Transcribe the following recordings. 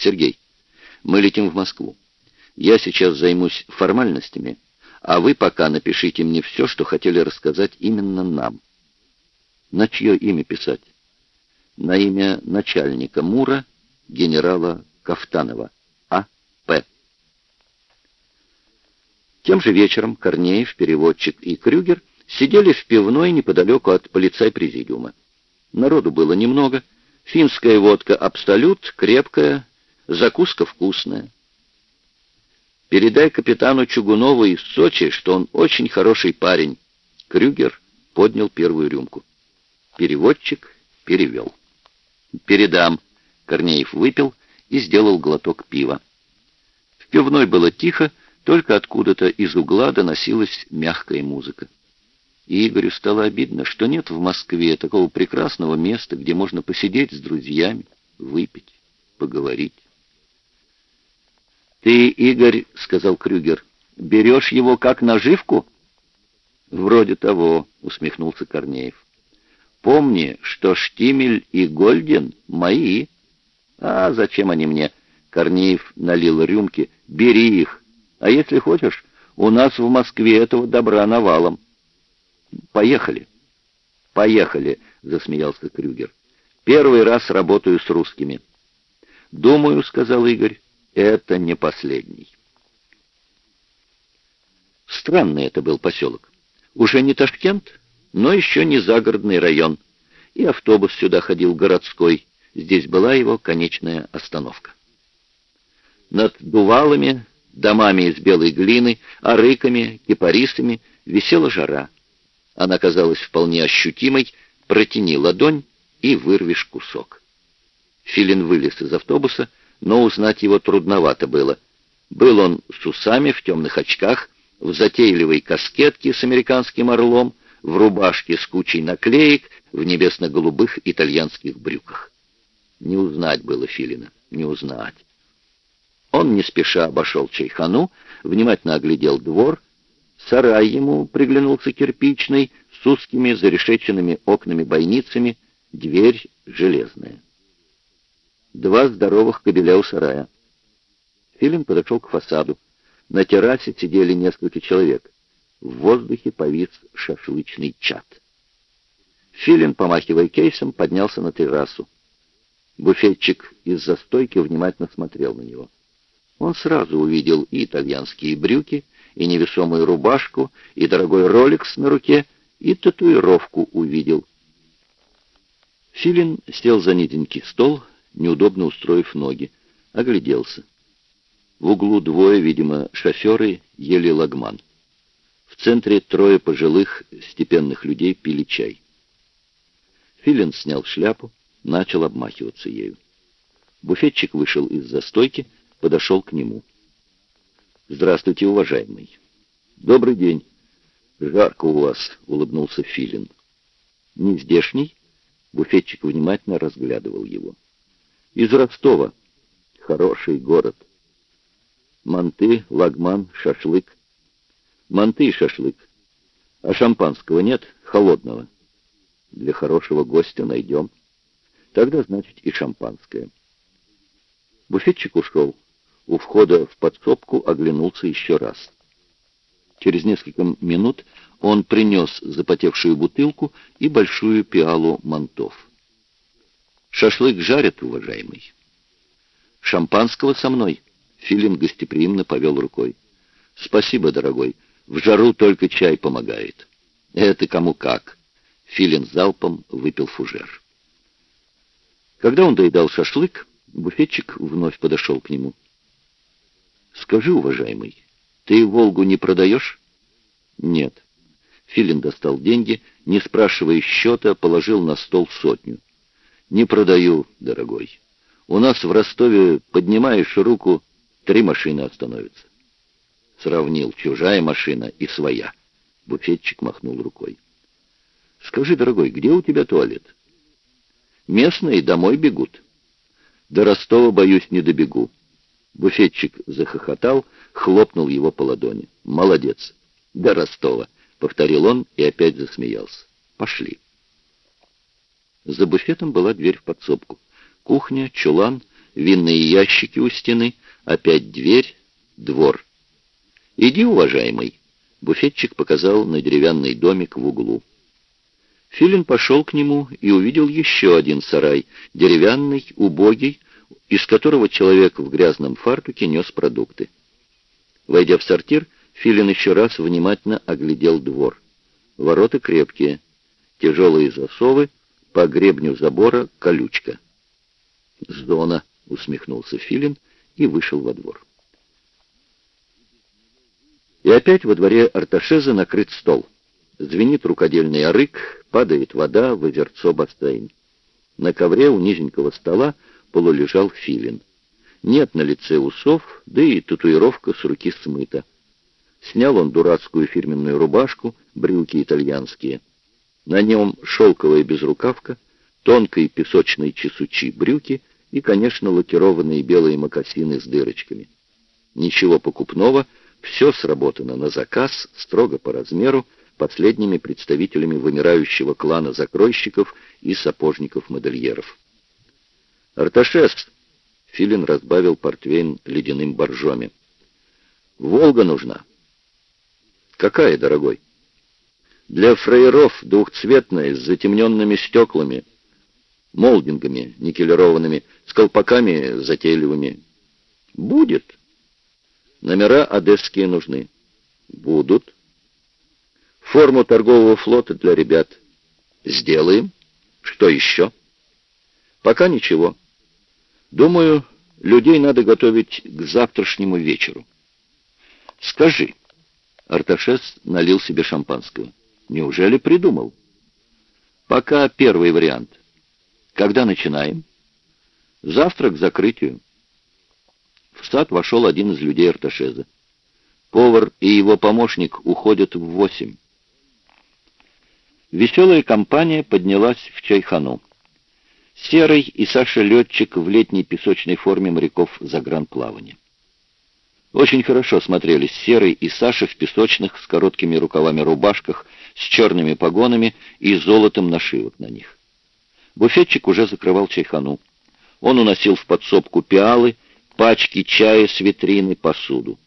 Сергей, мы летим в Москву. Я сейчас займусь формальностями, а вы пока напишите мне все, что хотели рассказать именно нам. На чье имя писать? На имя начальника МУРа, генерала Кафтанова. А. П. Тем же вечером Корнеев, переводчик и Крюгер сидели в пивной неподалеку от полицай-президиума. Народу было немного. Финская водка «Абсолют» крепкая, закуска вкусная. Передай капитану Чугунову из Сочи, что он очень хороший парень. Крюгер поднял первую рюмку. Переводчик перевел. «Передам». Корнеев выпил и сделал глоток пива. В пивной было тихо, только откуда-то из угла доносилась мягкая музыка. И Игорю стало обидно, что нет в Москве такого прекрасного места, где можно посидеть с друзьями, выпить, поговорить. «Ты, Игорь, — сказал Крюгер, — берешь его как наживку?» «Вроде того», — усмехнулся Корнеев. «Помни, что Штимель и Гольден мои». «А зачем они мне?» — Корнеев налил рюмки. «Бери их. А если хочешь, у нас в Москве этого добра навалом». «Поехали». «Поехали», — засмеялся Крюгер. «Первый раз работаю с русскими». «Думаю», — сказал Игорь, это не последний. Странный это был поселок. Уже не Ташкент, но еще не загородный район. И автобус сюда ходил городской. Здесь была его конечная остановка. Над дувалами, домами из белой глины, арыками, кипарисами висела жара. Она казалась вполне ощутимой. Протяни ладонь и вырвешь кусок. Филин вылез из автобуса но узнать его трудновато было. Был он с усами, в темных очках, в затейливой каскетке с американским орлом, в рубашке с кучей наклеек, в небесно-голубых итальянских брюках. Не узнать было Филина, не узнать. Он не спеша обошел чайхану, внимательно оглядел двор. Сарай ему приглянулся кирпичный, с узкими зарешеченными окнами-бойницами, дверь железная два здоровых кобеля у сарая. Филин подошел к фасаду. На террасе сидели несколько человек. В воздухе повис шашлычный чат. Филин, помахивая кейсом, поднялся на террасу. Буфетчик из застойки внимательно смотрел на него. Он сразу увидел и итальянские брюки, и невесомую рубашку, и дорогой роликс на руке, и татуировку увидел. Филин сел за низенький стол, неудобно устроив ноги, огляделся. В углу двое, видимо, шоферы ели лагман. В центре трое пожилых степенных людей пили чай. Филин снял шляпу, начал обмахиваться ею. Буфетчик вышел из застойки, подошел к нему. «Здравствуйте, уважаемый». «Добрый день». «Жарко у вас», — улыбнулся Филин. «Не здешний?» Буфетчик внимательно разглядывал его. Из Ростова. Хороший город. Манты, лагман, шашлык. Манты и шашлык. А шампанского нет? Холодного. Для хорошего гостя найдем. Тогда, значит, и шампанское. Буфетчик ушел. У входа в подсобку оглянулся еще раз. Через несколько минут он принес запотевшую бутылку и большую пиалу мантов. Шашлык жарят, уважаемый. Шампанского со мной. Филин гостеприимно повел рукой. Спасибо, дорогой. В жару только чай помогает. Это кому как. Филин залпом выпил фужер. Когда он доедал шашлык, буфетчик вновь подошел к нему. «Скажи, уважаемый, ты «Волгу» не продаешь?» «Нет». Филин достал деньги, не спрашивая счета, положил на стол сотню. Не продаю, дорогой. У нас в Ростове поднимаешь руку, три машины остановятся. Сравнил чужая машина и своя. Буфетчик махнул рукой. Скажи, дорогой, где у тебя туалет? Местные домой бегут. До Ростова, боюсь, не добегу. Буфетчик захохотал, хлопнул его по ладони. Молодец. До Ростова, повторил он и опять засмеялся. Пошли. За буфетом была дверь в подсобку. Кухня, чулан, винные ящики у стены, опять дверь, двор. «Иди, уважаемый», — буфетчик показал на деревянный домик в углу. Филин пошел к нему и увидел еще один сарай, деревянный, убогий, из которого человек в грязном фартуке нес продукты. Войдя в сортир, Филин еще раз внимательно оглядел двор. Ворота крепкие, тяжелые засовы, по гребню забора колючка. «Зона», — усмехнулся Филин и вышел во двор. И опять во дворе Арташеза накрыт стол. Звенит рукодельный арык, падает вода в озерцо бассейн. На ковре у низенького стола полулежал филин. Нет на лице усов, да и татуировка с руки смыта. Снял он дурацкую фирменную рубашку, брюки итальянские. На нем шелковая безрукавка, тонкой песочной чесучи брюки и, конечно, лакированные белые мокасины с дырочками. Ничего покупного, все сработано на заказ, строго по размеру, последними представителями вымирающего клана закройщиков и сапожников-модельеров. «Арташес!» — Филин разбавил портвейн ледяным боржоми. «Волга нужна». «Какая, дорогой?» «Для фрейеров двухцветная, с затемненными стеклами, молдингами никелированными, с колпаками затейливыми». «Будет». «Номера одесские нужны». «Будут». «Форму торгового флота для ребят». «Сделаем». «Что еще?» «Пока ничего». Думаю, людей надо готовить к завтрашнему вечеру. Скажи, Арташес налил себе шампанского. Неужели придумал? Пока первый вариант. Когда начинаем? Завтра к закрытию. В сад вошел один из людей Арташеза. Повар и его помощник уходят в восемь. Веселая компания поднялась в чайхану. Серый и Саша летчик в летней песочной форме моряков загранплавания. Очень хорошо смотрелись Серый и Саша в песочных с короткими рукавами рубашках, с черными погонами и золотом нашивок на них. Буфетчик уже закрывал чайхану. Он уносил в подсобку пиалы, пачки чая с витрины, посуду.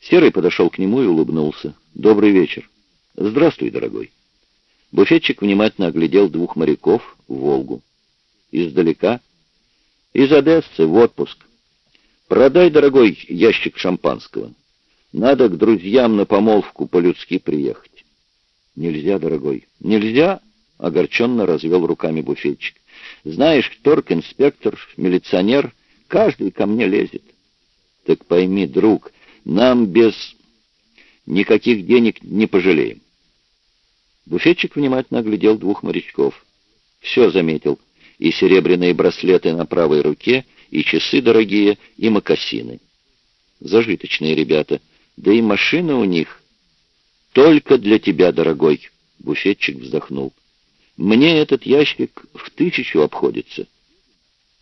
Серый подошел к нему и улыбнулся. «Добрый вечер». «Здравствуй, дорогой». Буфетчик внимательно оглядел двух моряков в «Волгу». Издалека? Из Одессы в отпуск. Продай, дорогой, ящик шампанского. Надо к друзьям на помолвку по-людски приехать. Нельзя, дорогой, нельзя, огорченно развел руками буфетчик. Знаешь, торг-инспектор, милиционер, каждый ко мне лезет. Так пойми, друг, нам без никаких денег не пожалеем. Буфетчик внимательно оглядел двух морячков. Все заметил и серебряные браслеты на правой руке, и часы дорогие, и мокасины. Зажиточные ребята, да и машина у них. Только для тебя, дорогой, буфетчик вздохнул. Мне этот ящик в тысячу обходится.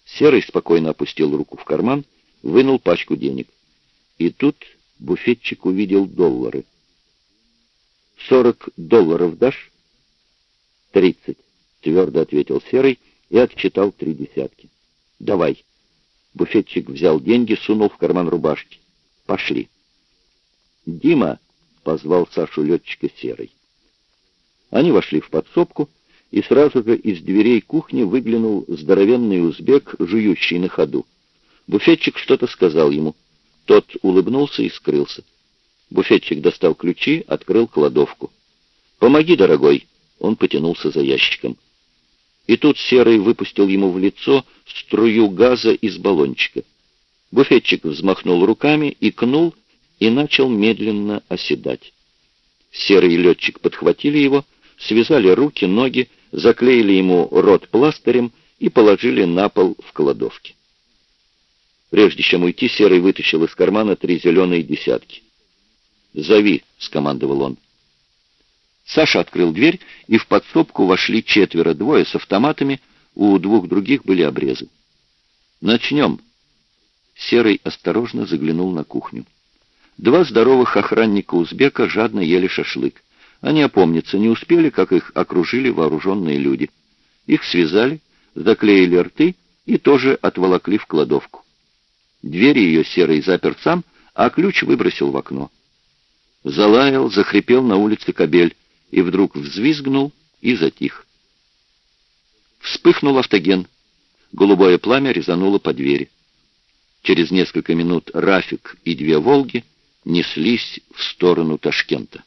Серый спокойно опустил руку в карман, вынул пачку денег. И тут буфетчик увидел доллары. «Сорок долларов дашь?» «Тридцать», — твердо ответил Серый, — и отчитал три десятки. «Давай». Буфетчик взял деньги, сунул в карман рубашки. «Пошли». «Дима!» — позвал Сашу летчика Серый. Они вошли в подсобку, и сразу же из дверей кухни выглянул здоровенный узбек, жующий на ходу. Буфетчик что-то сказал ему. Тот улыбнулся и скрылся. Буфетчик достал ключи, открыл кладовку. «Помоги, дорогой!» Он потянулся за ящиком. И тут Серый выпустил ему в лицо струю газа из баллончика. Буфетчик взмахнул руками, икнул и начал медленно оседать. Серый летчик подхватили его, связали руки, ноги, заклеили ему рот пластырем и положили на пол в кладовке. Прежде чем уйти, Серый вытащил из кармана три зеленые десятки. «Зови», — скомандовал он. Саша открыл дверь, и в подсобку вошли четверо, двое с автоматами, у двух других были обрезы. «Начнем». Серый осторожно заглянул на кухню. Два здоровых охранника-узбека жадно ели шашлык. Они опомниться не успели, как их окружили вооруженные люди. Их связали, заклеили рты и тоже отволокли в кладовку. Дверь ее серый запер сам, а ключ выбросил в окно. Залаял, захрипел на улице кобель и вдруг взвизгнул и затих. Вспыхнул автоген. Голубое пламя резануло по двери. Через несколько минут Рафик и две «Волги» неслись в сторону Ташкента.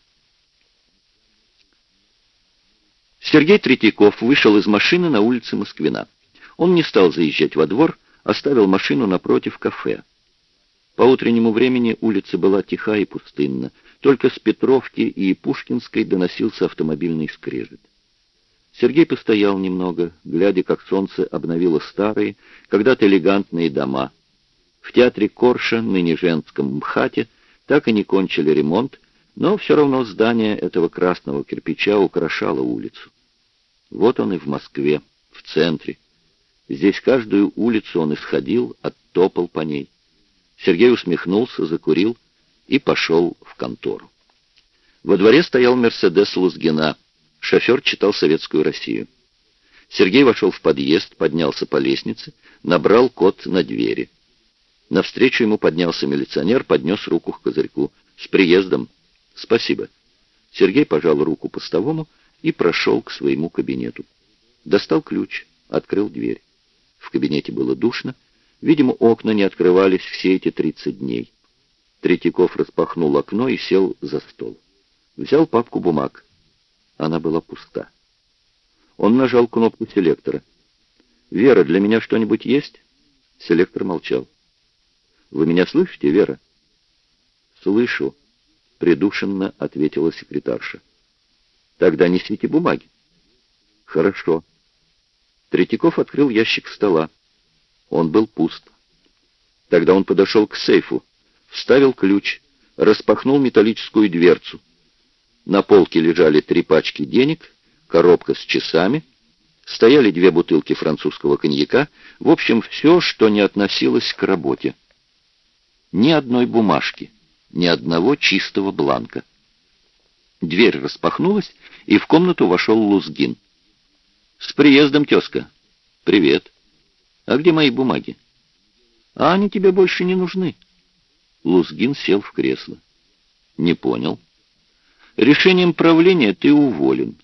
Сергей Третьяков вышел из машины на улице Москвина. Он не стал заезжать во двор, оставил машину напротив кафе. По утреннему времени улица была тиха и пустынна. Только с Петровки и Пушкинской доносился автомобильный скрежет. Сергей постоял немного, глядя, как солнце обновило старые, когда-то элегантные дома. В театре Корша, ныне женском МХАТе, так и не кончили ремонт, но все равно здание этого красного кирпича украшало улицу. Вот он и в Москве, в центре. Здесь каждую улицу он исходил, оттопал по ней. Сергей усмехнулся, закурил и пошел в контору. Во дворе стоял «Мерседес» Лузгина. Шофер читал «Советскую Россию». Сергей вошел в подъезд, поднялся по лестнице, набрал код на двери. Навстречу ему поднялся милиционер, поднес руку к козырьку. «С приездом!» «Спасибо». Сергей пожал руку постовому и прошел к своему кабинету. Достал ключ, открыл дверь. В кабинете было душно. Видимо, окна не открывались все эти 30 дней. Третьяков распахнул окно и сел за стол. Взял папку бумаг. Она была пуста. Он нажал кнопку селектора. «Вера, для меня что-нибудь есть?» Селектор молчал. «Вы меня слышите, Вера?» «Слышу», — придушенно ответила секретарша. «Тогда несите бумаги». «Хорошо». Третьяков открыл ящик стола. Он был пуст. Тогда он подошел к сейфу, вставил ключ, распахнул металлическую дверцу. На полке лежали три пачки денег, коробка с часами, стояли две бутылки французского коньяка, в общем, все, что не относилось к работе. Ни одной бумажки ни одного чистого бланка. Дверь распахнулась, и в комнату вошел Лузгин. «С приездом, тезка!» «Привет!» «А где мои бумаги?» «А они тебе больше не нужны». Лузгин сел в кресло. «Не понял». «Решением правления ты уволен».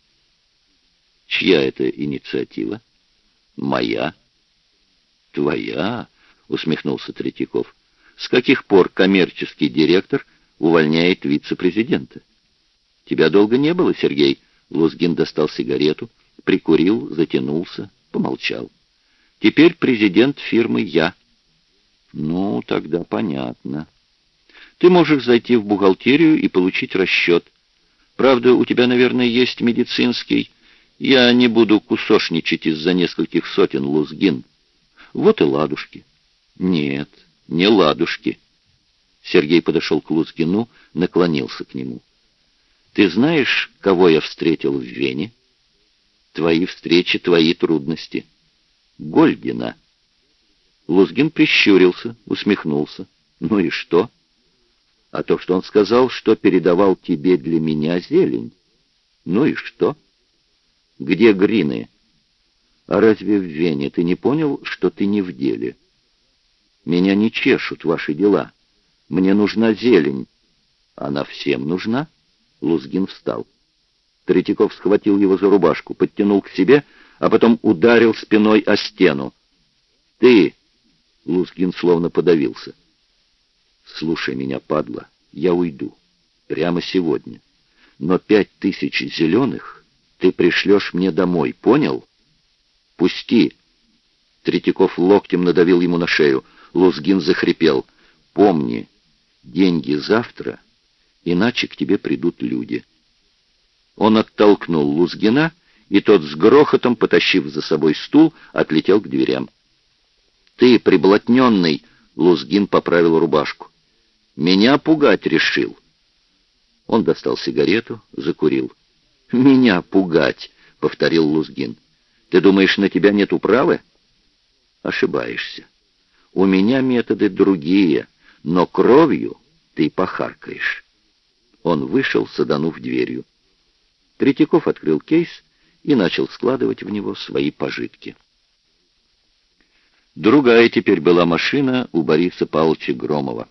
«Чья это инициатива?» «Моя». «Твоя?» — усмехнулся Третьяков. С каких пор коммерческий директор увольняет вице-президента? Тебя долго не было, Сергей. Лузгин достал сигарету, прикурил, затянулся, помолчал. Теперь президент фирмы я. Ну, тогда понятно. Ты можешь зайти в бухгалтерию и получить расчет. Правда, у тебя, наверное, есть медицинский. Я не буду кусошничать из-за нескольких сотен лузгин. Вот и ладушки. Нет, не ладушки. Сергей подошел к Лузгину, наклонился к нему. «Ты знаешь, кого я встретил в Вене? Твои встречи, твои трудности. Гольдина». Лузгин прищурился, усмехнулся. «Ну и что?» «А то, что он сказал, что передавал тебе для меня зелень. Ну и что?» «Где Грины?» «А разве в Вене ты не понял, что ты не в деле?» Меня не чешут ваши дела. Мне нужна зелень. Она всем нужна? Лузгин встал. Третьяков схватил его за рубашку, подтянул к себе, а потом ударил спиной о стену. «Ты!» — Лузгин словно подавился. «Слушай меня, падла, я уйду. Прямо сегодня. Но пять тысяч зеленых ты пришлешь мне домой, понял? Пусти!» Третьяков локтем надавил ему на шею. Лузгин захрипел. «Помни, деньги завтра, иначе к тебе придут люди». Он оттолкнул Лузгина, и тот с грохотом, потащив за собой стул, отлетел к дверям. «Ты, приблотненный!» — Лузгин поправил рубашку. «Меня пугать решил». Он достал сигарету, закурил. «Меня пугать!» — повторил Лузгин. «Ты думаешь, на тебя нет управы?» «Ошибаешься. У меня методы другие, но кровью ты похаркаешь». Он вышел, саданув дверью. Третьяков открыл кейс и начал складывать в него свои пожитки. Другая теперь была машина у Бориса Павловича Громова.